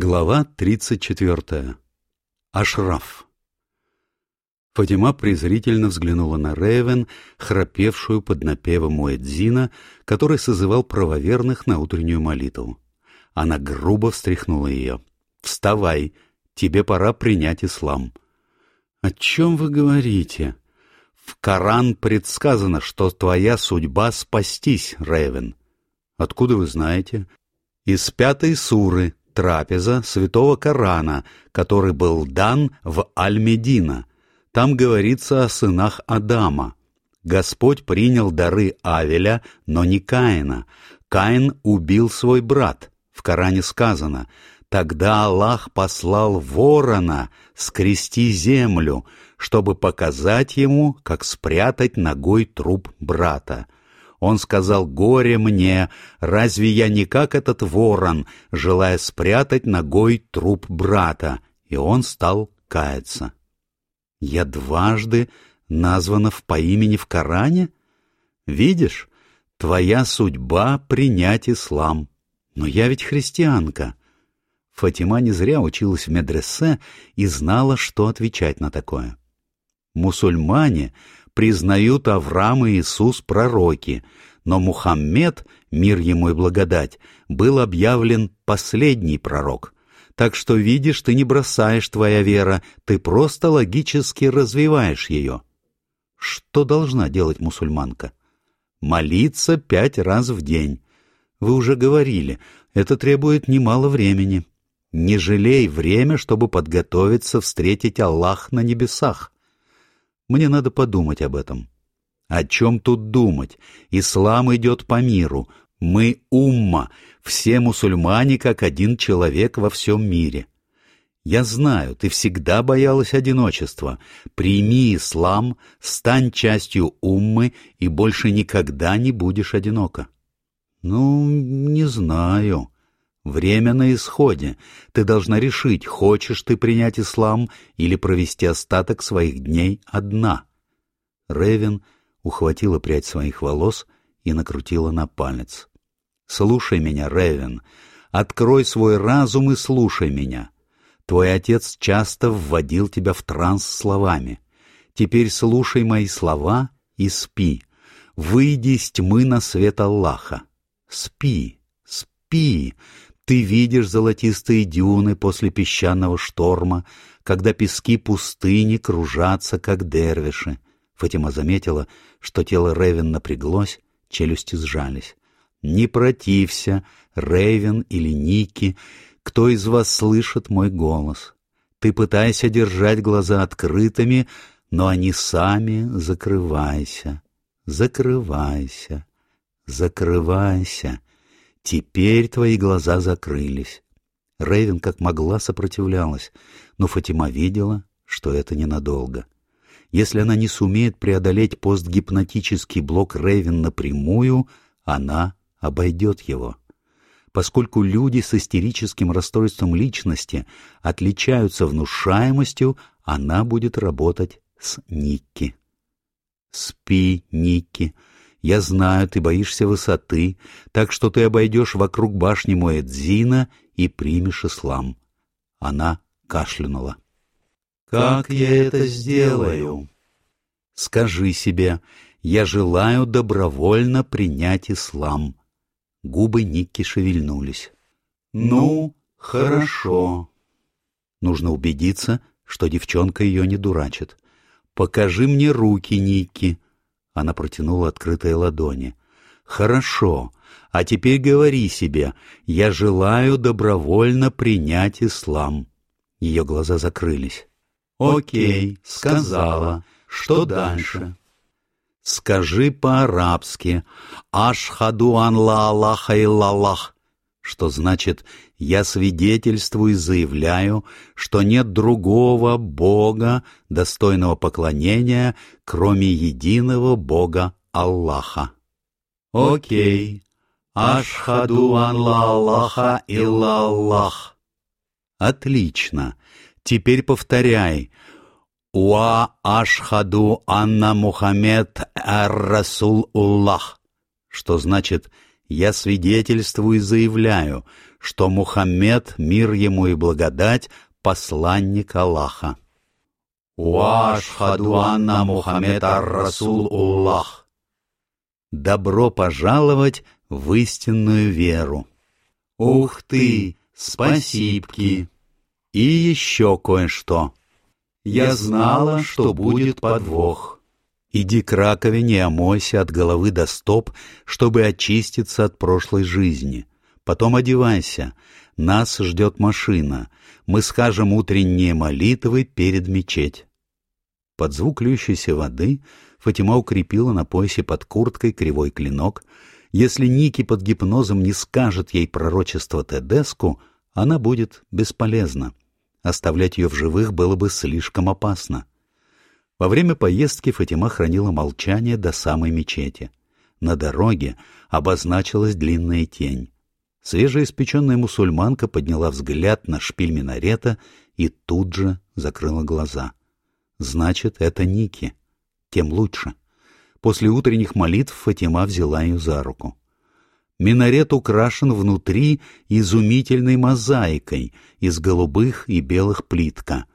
Глава 34. Ашраф. Фатима презрительно взглянула на Рейвен, храпевшую под напевом Муэдзина, который созывал правоверных на утреннюю молитву. Она грубо встряхнула ее. «Вставай, тебе пора принять ислам». «О чем вы говорите?» «В Коран предсказано, что твоя судьба — спастись, Рейвен». «Откуда вы знаете?» «Из пятой суры, трапеза святого Корана, который был дан в Аль-Медина. Там говорится о сынах Адама. Господь принял дары Авеля, но не Каина. Каин убил свой брат. В Коране сказано «Тогда Аллах послал ворона скрести землю, чтобы показать ему, как спрятать ногой труп брата». Он сказал, «Горе мне! Разве я не как этот ворон, желая спрятать ногой труп брата?» И он стал каяться. «Я дважды названа по имени в Коране? Видишь, твоя судьба — принять ислам. Но я ведь христианка». Фатима не зря училась в медресе и знала, что отвечать на такое. Мусульмане признают Авраам и Иисус пророки, но Мухаммед, мир ему и благодать, был объявлен последний пророк. Так что, видишь, ты не бросаешь твоя вера, ты просто логически развиваешь ее. Что должна делать мусульманка? Молиться пять раз в день. Вы уже говорили, это требует немало времени. Не жалей время, чтобы подготовиться встретить Аллах на небесах. Мне надо подумать об этом. О чем тут думать? Ислам идет по миру. Мы умма, все мусульмане как один человек во всем мире. Я знаю, ты всегда боялась одиночества. Прими ислам, стань частью уммы и больше никогда не будешь одинока. Ну, не знаю. Время на исходе. Ты должна решить, хочешь ты принять ислам или провести остаток своих дней одна. Ревен ухватила прядь своих волос и накрутила на палец. «Слушай меня, Ревен. Открой свой разум и слушай меня. Твой отец часто вводил тебя в транс словами. Теперь слушай мои слова и спи. Выйди из тьмы на свет Аллаха. Спи, спи. Ты видишь золотистые дюны после песчаного шторма, когда пески пустыни кружатся, как дервиши. Фатима заметила, что тело Ревен напряглось, челюсти сжались. «Не протився, Рейвен или Ники, кто из вас слышит мой голос? Ты пытайся держать глаза открытыми, но они сами закрывайся, закрывайся, закрывайся. Теперь твои глаза закрылись. Рейвен как могла сопротивлялась, но Фатима видела, что это ненадолго. Если она не сумеет преодолеть постгипнотический блок Рейвен напрямую, она обойдет его. Поскольку люди с истерическим расстройством личности отличаются внушаемостью, она будет работать с Никки. «Спи, Никки», я знаю, ты боишься высоты, так что ты обойдешь вокруг башни Муэдзина и примешь ислам. Она кашлянула. «Как я это сделаю?» «Скажи себе, я желаю добровольно принять ислам». Губы Никки шевельнулись. «Ну, хорошо». Нужно убедиться, что девчонка ее не дурачит. «Покажи мне руки, Никки». Она протянула открытые ладони. «Хорошо. А теперь говори себе, я желаю добровольно принять ислам». Ее глаза закрылись. «Окей, сказала. Что дальше?» «Скажи по-арабски «Ашхаду ан ла Аллаха иллаллах», что значит «Я свидетельствую и заявляю, что нет другого Бога, достойного поклонения, кроме единого Бога Аллаха». Окей. Ашхаду ан ла Аллаха илла Аллах. Отлично. Теперь повторяй. Уа ашхаду анна Мухаммед ар Расул Уллах, что значит я свидетельствую и заявляю, что Мухаммед, мир ему и благодать, посланник Аллаха. «Уашхаду анна Мухаммед ар-Расул Уллах». Добро пожаловать в истинную веру. Ух ты, спасибки. И еще кое-что. Я знала, что будет подвох. Иди к раковине и омойся от головы до стоп, чтобы очиститься от прошлой жизни. Потом одевайся. Нас ждет машина. Мы скажем утренние молитвы перед мечеть. Под звук льющейся воды Фатима укрепила на поясе под курткой кривой клинок. Если Ники под гипнозом не скажет ей пророчество Тедеску, она будет бесполезна. Оставлять ее в живых было бы слишком опасно. Во время поездки Фатима хранила молчание до самой мечети. На дороге обозначилась длинная тень. Свежеиспеченная мусульманка подняла взгляд на шпиль минарета и тут же закрыла глаза. Значит, это Ники. Тем лучше. После утренних молитв Фатима взяла ее за руку. Минарет украшен внутри изумительной мозаикой из голубых и белых плитка.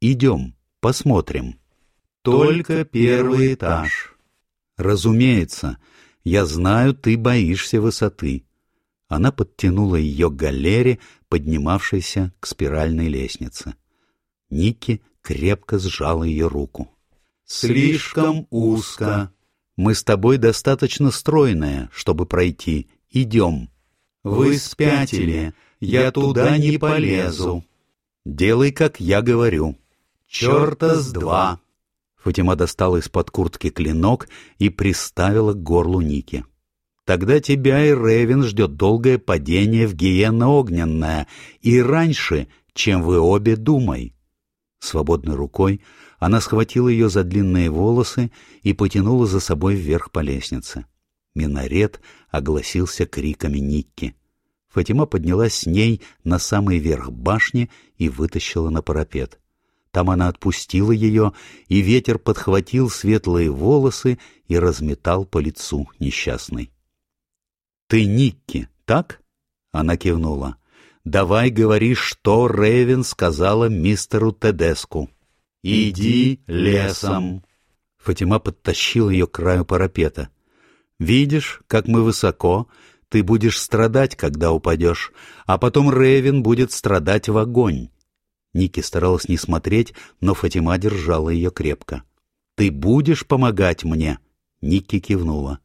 Идем, посмотрим. Только первый этаж. Разумеется, я знаю, ты боишься высоты. Она подтянула ее к галере, поднимавшейся к спиральной лестнице. Ники крепко сжала ее руку. «Слишком узко. Мы с тобой достаточно стройная, чтобы пройти. Идем». «Вы спятили. Я туда не полезу». «Делай, как я говорю». «Черта с два». Фатима достала из-под куртки клинок и приставила к горлу Ники. «Тогда тебя и Ревен ждет долгое падение в гиена огненная, и раньше, чем вы обе думай». Свободной рукой она схватила ее за длинные волосы и потянула за собой вверх по лестнице. Минарет огласился криками Никки. Фатима поднялась с ней на самый верх башни и вытащила на парапет. Там она отпустила ее, и ветер подхватил светлые волосы и разметал по лицу несчастной. — Ты Никки, так? — она кивнула. — Давай говори, что Рейвен сказала мистеру Тедеску. — Иди лесом. Фатима подтащил ее к краю парапета. — Видишь, как мы высоко? Ты будешь страдать, когда упадешь, а потом Рейвен будет страдать в огонь. Ники старалась не смотреть, но Фатима держала ее крепко. «Ты будешь помогать мне?» Ники кивнула.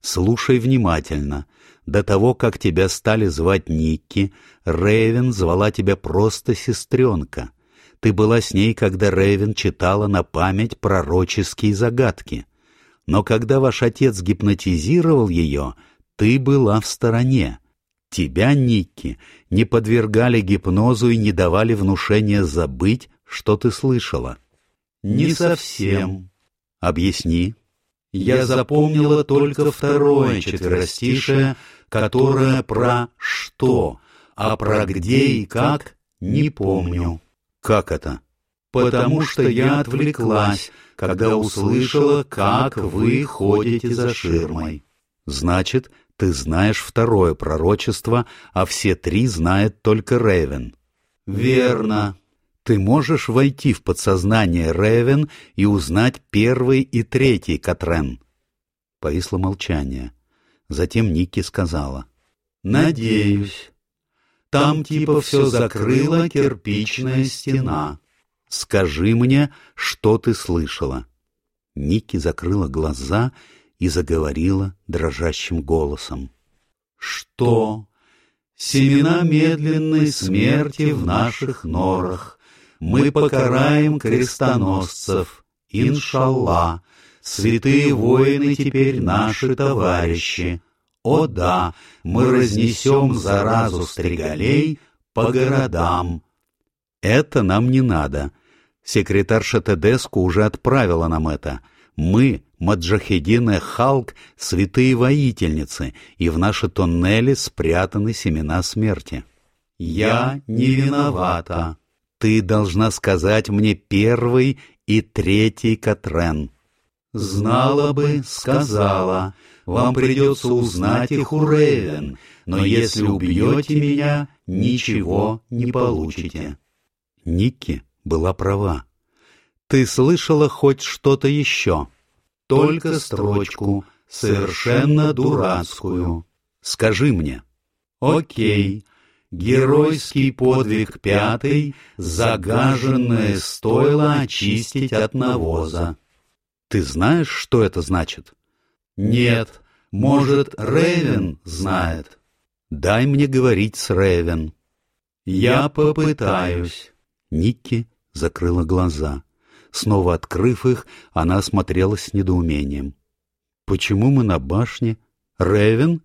«Слушай внимательно. До того, как тебя стали звать Никки, Рейвен звала тебя просто сестренка. Ты была с ней, когда Рейвен читала на память пророческие загадки. Но когда ваш отец гипнотизировал ее, ты была в стороне. Тебя, Никки, не подвергали гипнозу и не давали внушения забыть, что ты слышала. Не совсем. Объясни. Я запомнила только второе четверостишее, которое про «что», а про «где» и «как» не помню. Как это? Потому что я отвлеклась, когда услышала, как вы ходите за ширмой. Значит, ты знаешь второе пророчество, а все три знает только Ревен. Верно. Ты можешь войти в подсознание Ревен и узнать первый и третий Катрен. Повисло молчание. Затем Ники сказала. Надеюсь. Там типа все закрыла кирпичная стена. Скажи мне, что ты слышала. Ники закрыла глаза и заговорила дрожащим голосом. «Что? Семена медленной смерти в наших норах. Мы покараем крестоносцев, иншалла. Святые воины теперь наши товарищи. О да, мы разнесем заразу стригалей по городам». «Это нам не надо. Секретарша Тедеску уже отправила нам это. Мы, Маджахедины Халк, святые воительницы, и в наши тоннели спрятаны семена смерти. Я не виновата. Ты должна сказать мне первый и третий Катрен. Знала бы, сказала. вам придется узнать их у Рейвен, но если убьете меня, ничего не получите». Никки была права. «Ты слышала хоть что-то еще?» «Только строчку, совершенно дурацкую. Скажи мне». «Окей, Геройский подвиг пятый, загаженное стоило очистить от навоза. Ты знаешь, что это значит? Нет, может, Ревен знает. Дай мне говорить с Ревен. Я попытаюсь. Никки закрыла глаза. Снова открыв их, она осмотрелась с недоумением. «Почему мы на башне? Ревен?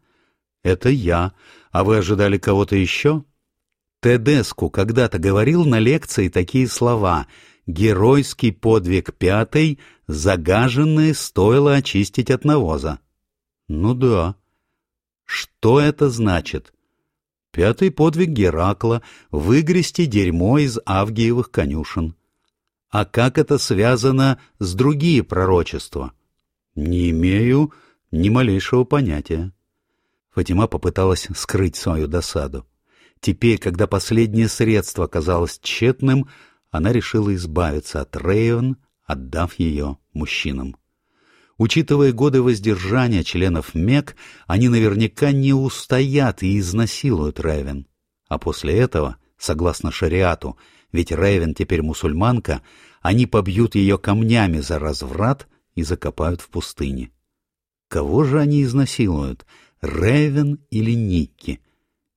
Это я. А вы ожидали кого-то еще? Тедеску когда-то говорил на лекции такие слова «Геройский подвиг пятый, загаженное стоило очистить от навоза». Ну да. Что это значит? Пятый подвиг Геракла — выгрести дерьмо из Авгиевых конюшен. А как это связано с другие пророчества? Не имею ни малейшего понятия. Фатима попыталась скрыть свою досаду. Теперь, когда последнее средство казалось тщетным, она решила избавиться от Рейвен, отдав ее мужчинам. Учитывая годы воздержания членов МЕК, они наверняка не устоят и изнасилуют Рейвен. А после этого, согласно шариату, ведь Рейвен теперь мусульманка, они побьют ее камнями за разврат и закопают в пустыне. Кого же они изнасилуют — Ревен или Никки,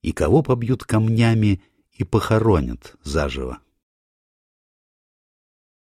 и кого побьют камнями и похоронят заживо.